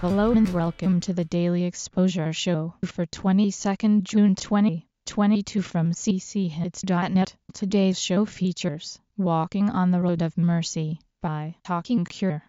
Hello and welcome to the Daily Exposure Show for 22nd June 2022 from cchits.net. Today's show features Walking on the Road of Mercy by Talking Cure.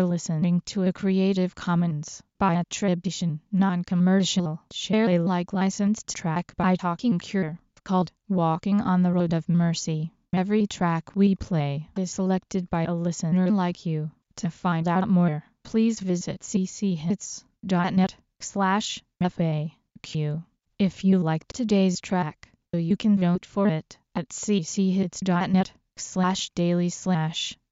are listening to a Creative Commons by attribution, non-commercial, share Alike licensed track by Talking Cure, called Walking on the Road of Mercy. Every track we play is selected by a listener like you. To find out more, please visit cchits.net slash FAQ. If you liked today's track, you can vote for it at cchits.net slash daily slash